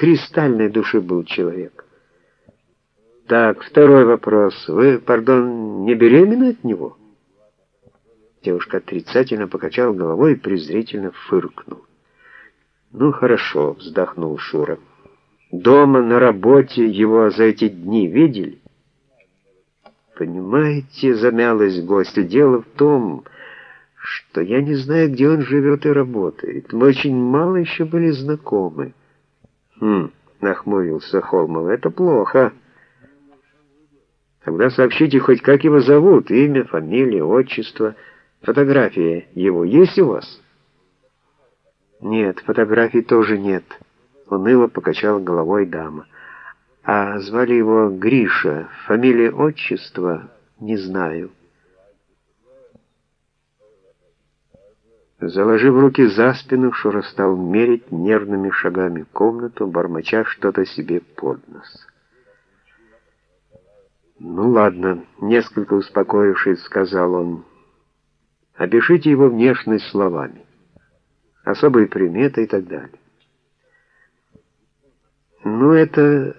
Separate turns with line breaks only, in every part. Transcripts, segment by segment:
кристальной души был человек. Так, второй вопрос. Вы, пардон, не беременны от него? Девушка отрицательно покачала головой и презрительно фыркнула. «Ну, хорошо», — вздохнул Шура. «Дома, на работе его за эти дни видели?» «Понимаете, замялась гостья, дело в том, что я не знаю, где он живет и работает. Мы очень мало еще были знакомы». «Хм», — нахмурился Холмов, — «это плохо». «Тогда сообщите хоть, как его зовут, имя, фамилия, отчество, фотография его есть у вас?» «Нет, фотографий тоже нет», — уныло покачала головой дама. «А звали его Гриша, фамилия, отчество не знаю». Заложив руки за спину, Шура стал мерить нервными шагами комнату, бормоча что-то себе под нос. «Ну ладно», — несколько успокоившись, сказал он, — «опишите его внешность словами» особые приметы и так далее. Ну, это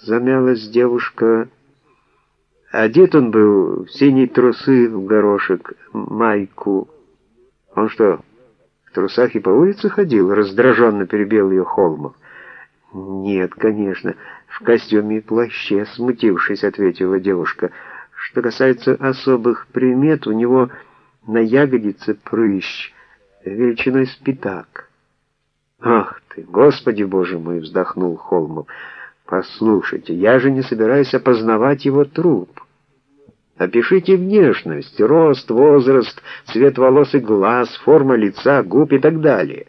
замялась девушка. Одет он был в синие трусы в горошек, майку. Он что, в трусах и по улице ходил? Раздраженно перебил ее Холмов. Нет, конечно, в костюме и плаще, смутившись, ответила девушка. Что касается особых примет, у него на ягодице прыщ — величиной с пятак. «Ах ты, Господи Боже мой!» — вздохнул Холмов. «Послушайте, я же не собираюсь опознавать его труп. Опишите внешность, рост, возраст, цвет волос и глаз, форма лица, губ и так далее».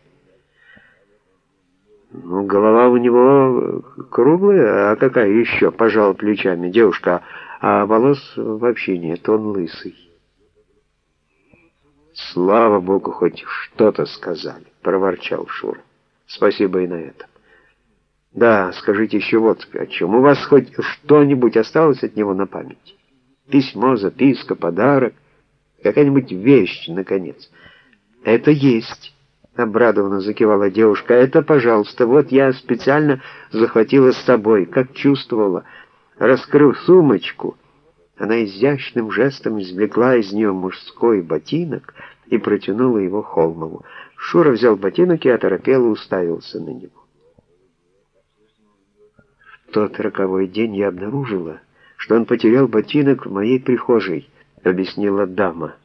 «Ну, голова у него круглая, а какая еще?» — пожал плечами девушка. «А волос вообще нет, он лысый». «Слава Богу, хоть что-то сказали», — проворчал Шура. «Спасибо и на этом». «Да, скажите еще вот о чем. У вас хоть что-нибудь осталось от него на память? Письмо, записка, подарок, какая-нибудь вещь, наконец?» «Это есть», — обрадованно закивала девушка. «Это, пожалуйста, вот я специально захватила с собой, как чувствовала. Раскрыв сумочку...» Она изящным жестом извлекла из нее мужской ботинок и протянула его Холмову. Шура взял ботинок и оторопело уставился на него. В тот роковой день я обнаружила, что он потерял ботинок в моей прихожей, объяснила дама.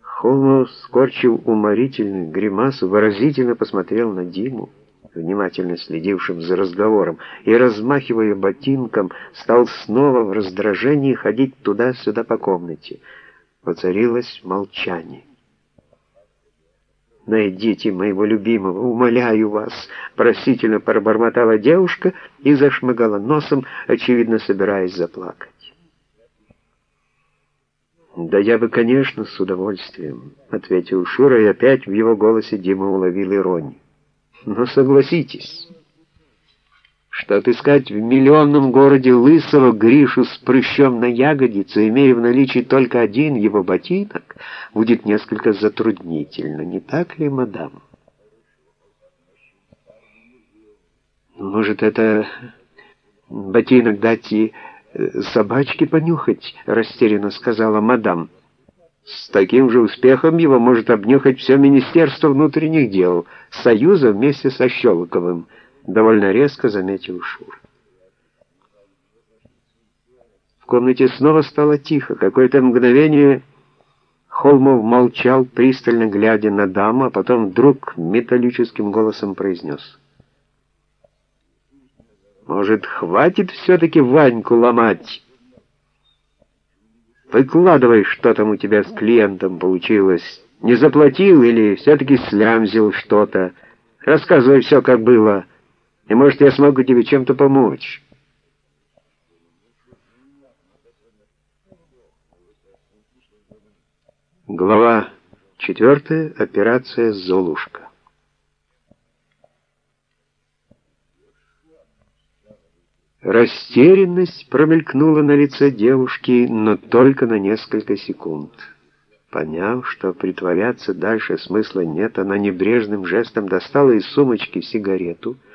Холмов, скорчив уморительную гримасу, выразительно посмотрел на Диму внимательно следившим за разговором, и, размахивая ботинком, стал снова в раздражении ходить туда-сюда по комнате. Воцарилось молчание. «Найдите моего любимого, умоляю вас!» Просительно пробормотала девушка и зашмыгала носом, очевидно, собираясь заплакать. «Да я бы, конечно, с удовольствием», — ответил Шура, и опять в его голосе Дима уловил иронию. Но согласитесь, что отыскать в миллионном городе лысого Гришу с прыщом на ягодице, имея в наличии только один его ботинок, будет несколько затруднительно, не так ли, мадам? Может, это ботинок дать и э, собачке понюхать, растерянно сказала мадам. С таким же успехом его может обнюхать все Министерство внутренних дел, Союза вместе со Щелоковым, довольно резко заметил Шур. В комнате снова стало тихо. Какое-то мгновение Холмов молчал, пристально глядя на даму, а потом вдруг металлическим голосом произнес. «Может, хватит все-таки Ваньку ломать?» Выкладывай, что там у тебя с клиентом получилось. Не заплатил или все-таки слямзил что-то. Рассказывай все, как было, и, может, я смогу тебе чем-то помочь». Глава четвертая. Операция «Золушка». Растерянность промелькнула на лице девушки, но только на несколько секунд. Поняв, что притворяться дальше смысла нет, она небрежным жестом достала из сумочки сигарету —